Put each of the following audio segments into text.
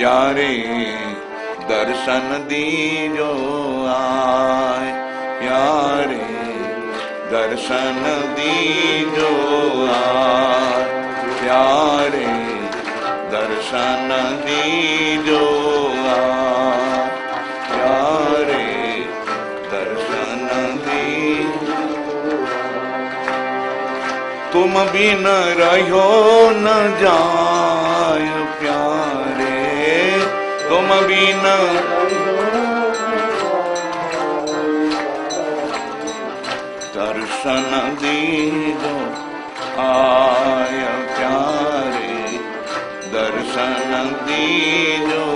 प्यारे दर्शन दीजो आए। प्यारे दर्शन दीजो आए। प्यारे दर्शन दीजो आए। प्यारे दर्शन दी तुम बिन रहो न जाय। दर्शन दीजो आय प्यारे दर्शन आय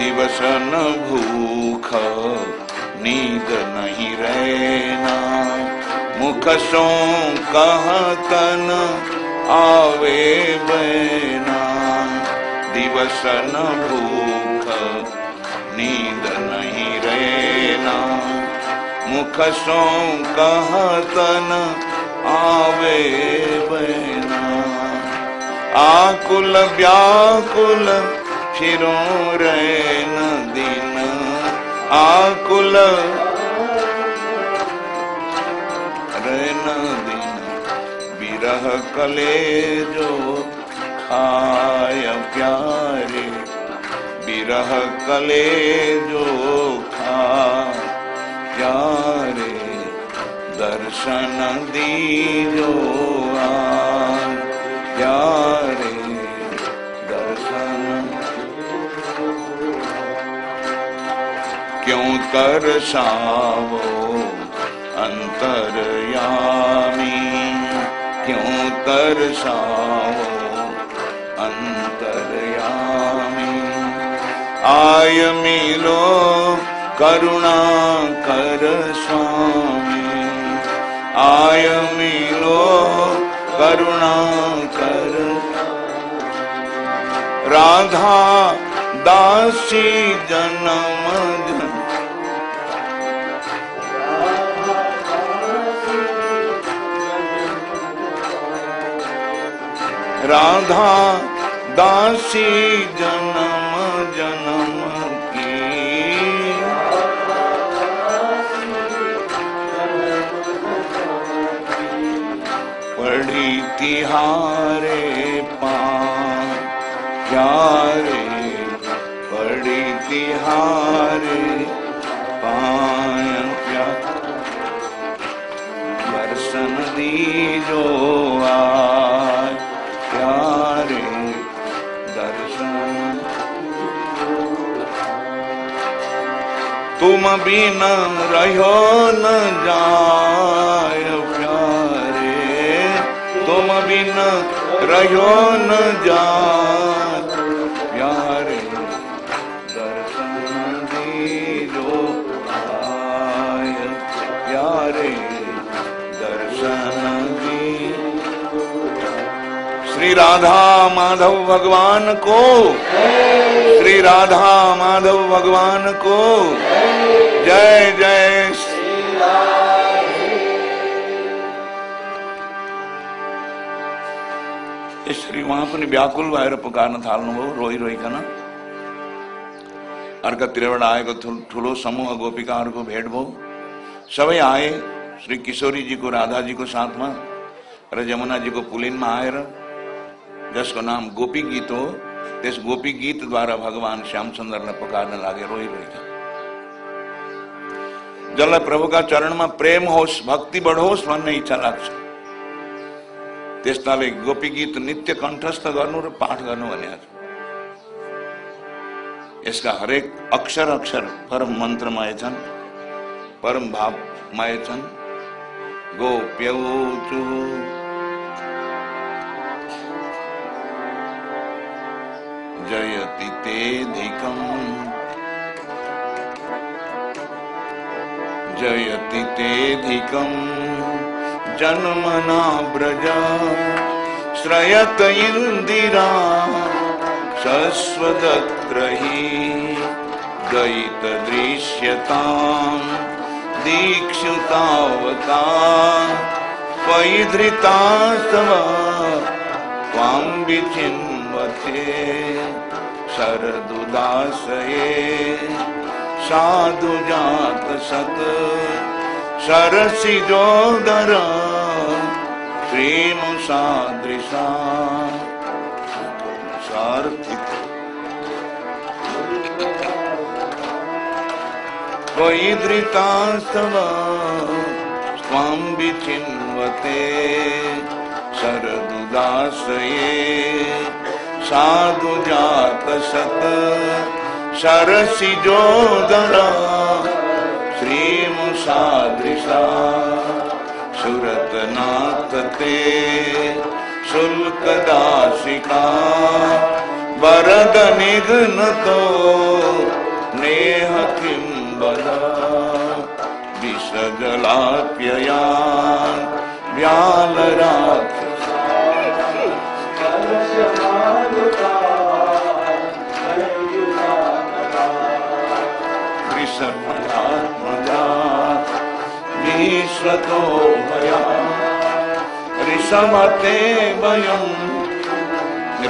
दिवस न भूख नींद नहीं रहना मुख सो कहतन आवे बना दिवस न भूख नींद नहीं रहना। मुख सो कहतन आवे बना। आकुल व्याकुल फिरो रैन दिन। आकुल विरह कले जो खाय प्यारे। विरह कले जो खा प्यारे। दर्शन दीजो आ प्यारे। दर्शन। क्यों तरसावो अंतरयामी? क्यों तरसावो अंतरयामी? आय मिलो करुणा कर स्वामी। आय मिलो करुणा कर राधा दासी जन्म जन राधा दासी जन्म जन्म पड़ी तिहारे प्यारे पड़ी तिहारे पाय दर्शन दीजो आय तुम बिन रहो न जाय प्यारे। तुम बिन रहो न जाय। प्यारे दर्शन दीजो आय। प्यारे दर्शन दी श्री राधा माधव भगवान को श्री राधा माधव भगवान को जय जय श्री महापुनि व्याकुल रोई पुकार्न थाल्नुभयो रोइरोइकन त्रिवण आएको ठुलो समूह गोपिकाहरूको भेट भो। सब आए, श्री किशोरी जी को, राधा जी को साथ में जमुना जी को पुलिन में आएर जिसको नाम गोपी गीत हो। त्यस गोपी गीतद्वारा भगवान श्यामसुन्दरलाई पकार्न लागे रोइरहेछ जसलाई प्रभुका चरणमा प्रेम होस् भक्ति बढोस् भन्ने इच्छा लाग्छ। त्यस्ताले गोपी गीत नित्य कण्ठस्थ गर्नु र पाठ गर्नु भने यसका हरेक अक्षर अक्षर परम मन्त्रमय छन् परम भावमय छन्। गोप्यौ तेऽधिकम् जयति तेऽधिकम् जन्मना ब्रजा श्रयत इन्दिरा। शश्वतत्र हि दयितदृश्यताम् दीक्षुतावता। त्वयि धृता विचिन्वते। शरदुदासये। साधु जात सत् सरसिजोदर श्रीमुसादृशा सार्थिक। त्वयि धृतास्तव त्वां विचिन्वते शरदुदासये साधु जात सत सरसिजोदरा श्रीमुसादृशा सुरतनाथ ते शुल्कदासिका वरद निघ्नतो नेह किं वद विषजलाप्ययान् व्यालरात् वृषभयात्मजा विश्वतो भया ऋषभते वयं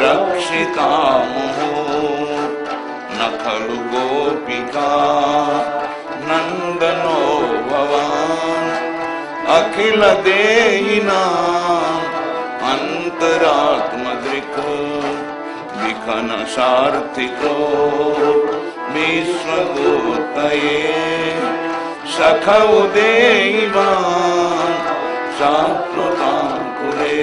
रक्षितामुः न खलु गोपिका नन्दनो भवान्। अखिल देहिना अन्तरात्मदृक् विखन तये सख उदेवान् सात्वताङ्कुरे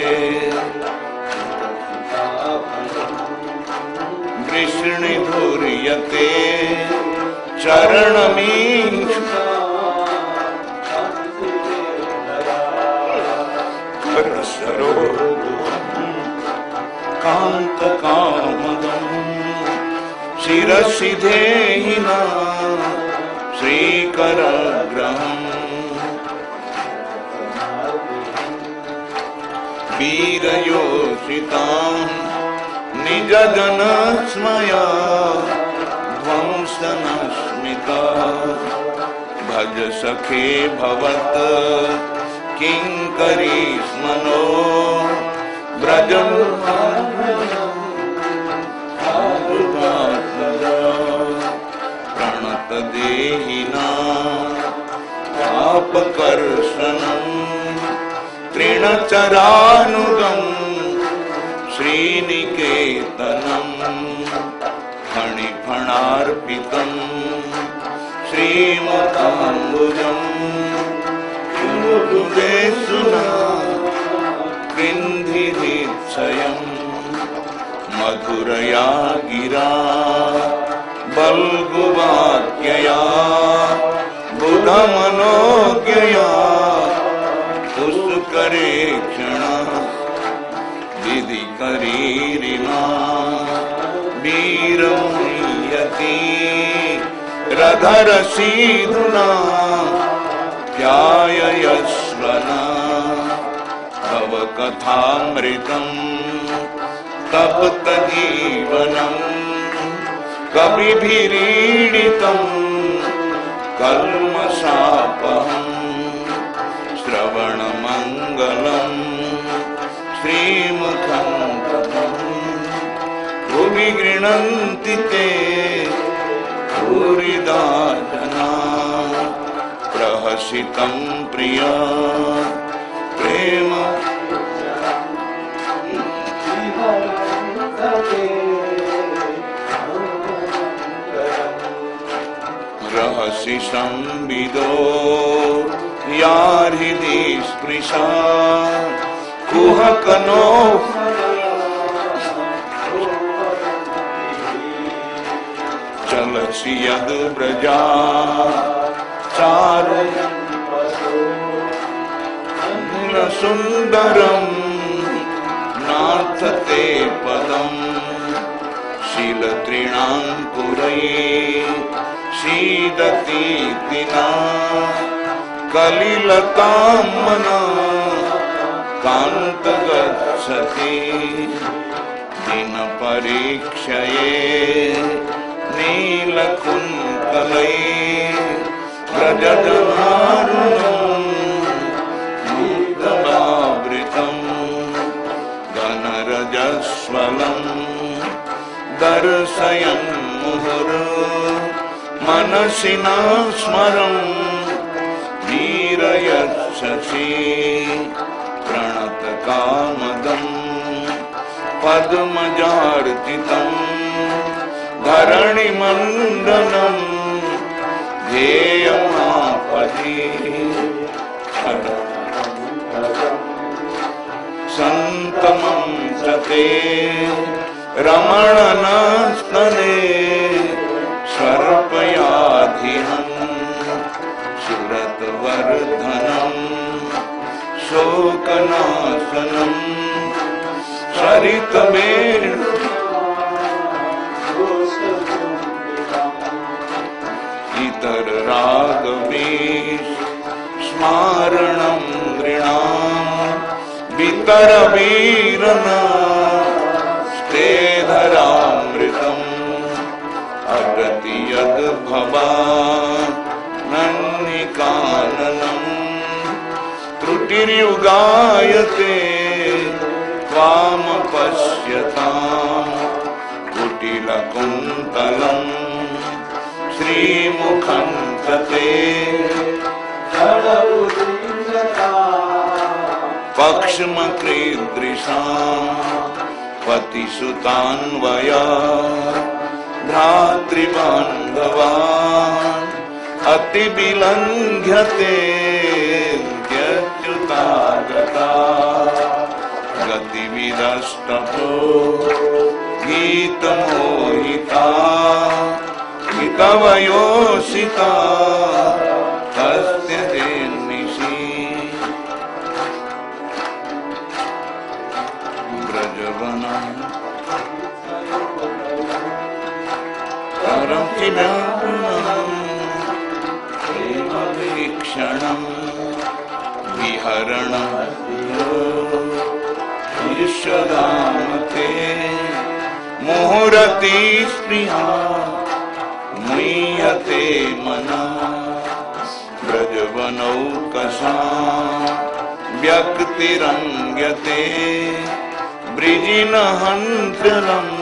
वृष्णिधुर्यते चरणमीश सरो कान्त कामदम् शिरसिधेहिना श्रीकरग्रहम्। वीरयोषिताम् निजगनस्मया ध्वंसनस्मिता। भज सखे भवत् किङ्करी स्मनो व्रजन् तृणचरानुगम् श्रीनिकेतनम् फणिफणार्पितम् श्रीमताम्बुजम् सुना कृन्धिरीक्षयम् मधुरया गिरा बल्गुवाक्यया मनोज्ञया। पुष्करे क्षण विधि करीरिणा वीरमुयति रधरसीधुना प्याययस्वना तव कथामृतम् तप्तजीवनम् कविभिरीडितम्। कल्मषापहम् श्रवणमङ्गलम् श्रीमुखम् भुवि गृह्णन्ति ते भूरिदा जना प्रहसितं प्रिया संविदो। या हृदि स्पृशा कुहकनो चलसि यद् व्रजा चारयन् सुन्दरम् नाथ ते पदम्। शीलतृणाङ्कुरये शीदतीतिना कलिलतां मना कान्त गच्छति दिनपरीक्षये नीलकुन्तलये घनरजः स्वलम् दर्शयन् मुहुर् मनसि न स्मरम् वीरयच्छसि प्रणतकामदम् पद्मजार्चितम् धरणिमण्डलम् ध्येयमापदि सन्तमं सते रमणनस्तने शोकनाशनम् सरितमेण इतर रागवे स्मारणं नृणाम् वितरवीरना स्तेधरामृतम्। अगति यद्भवा नन्निकाननम् त्रुटिर्युगायते त्वाम पश्यताम् कुटिलकुन्तलम् श्रीमुखं तते। पक्ष्मकृदृशाम् पतिसुतान्वया भ्रातृबान्धवान् अतिविलङ्घ्यते व्यच्युतागता गतिविदस्ततो गीतमोहिता हितवयोषिता तस्य जेन्निशि व्रजवनम् प्रेमवीक्षणम् शरण। ईशदाम ते मुहूर्ति स्पृहा मुह्यते मना। ब्रजवनौकसा व्यक्तिरङ्गते ब्रिजिनहन्त्रम्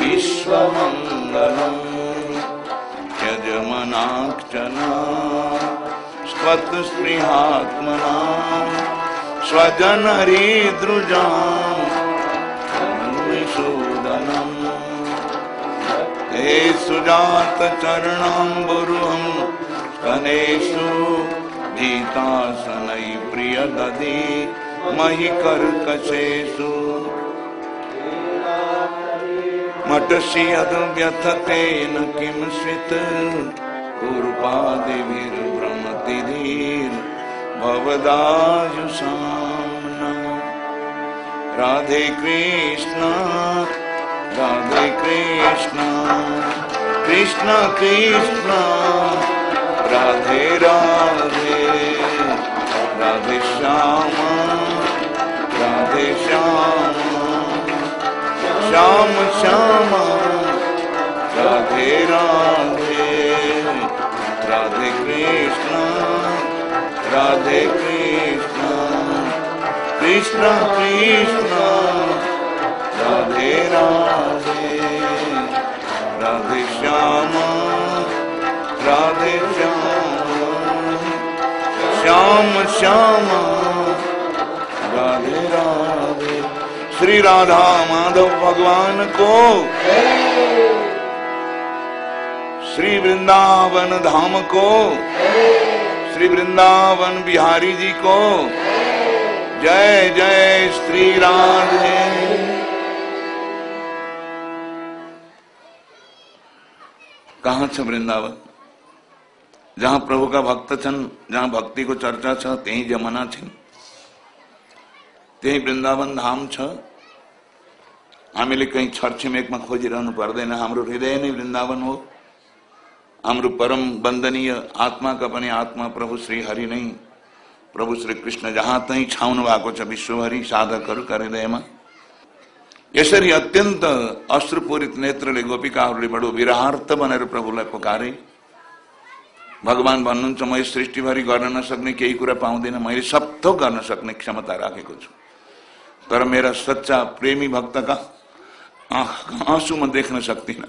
विश्वमङ्गलम् यजमनाक्षना पत स्वतस्पृहात्मना स्वजन हरिद्रुजाम हे सुजात चरणाम कनेशु गीता भीतासनै प्रिय दधि मयि कर्कशेषु मटसि यद् व्यथतेन किं स्वित् कुरुपादिभिर् कुर्पादिभिर्भ्रमतिधीर् भवदायुषां नमो राधे कृष्ण राधे कृष्ण कृष्ण कृष्ण। राधे राधे राधे श्याम राधे श्याम। श्याम श्याम, राधे राधे। राधे कृष्ण राधे कृष्ण कृष्ण कृष्ण राधे राधे राधे श्याम राधे श्याम श्याम श्याम राधे राधे। श्री राधा माधव भगवान को श्री वृंदावन धाम को, श्री वृंदावन बिहारी जी को। जय जय श्री राधे। कहा छ वृंदावन? जहाँ प्रभु का भक्त छन, जहाँ भक्ति को चर्चा छ, त्यही जमाना छ त्यही वृंदावन धाम छ। हामीले कहीँ छरछिमेकमा खोजिरहनु पर्दैन, हाम्रो हृदय नै वृन्दावन हो। हाम्रो परम वन्दनीय आत्माका पनि आत्मा प्रभु श्री हरि नै प्रभु श्री कृष्ण जहाँ तहीँ छाउनु भएको छ विश्वभरि साधकहरूका हृदयमा यसरी अत्यन्त अश्रुपूरित नेत्रले गोपिकाहरूले बडो विराहार्थ बनेर प्रभुलाई पुकारे। भगवान भन्नुहुन्छ म यस सृष्टिभरि गर्न नसक्ने केही कुरा पाउँदिनँ। मैले सब थोक गर्न सक्ने क्षमता राखेको छु। तर मेरा सच्चा प्रेमी भक्त का आंख आंसू में देख न सकती ना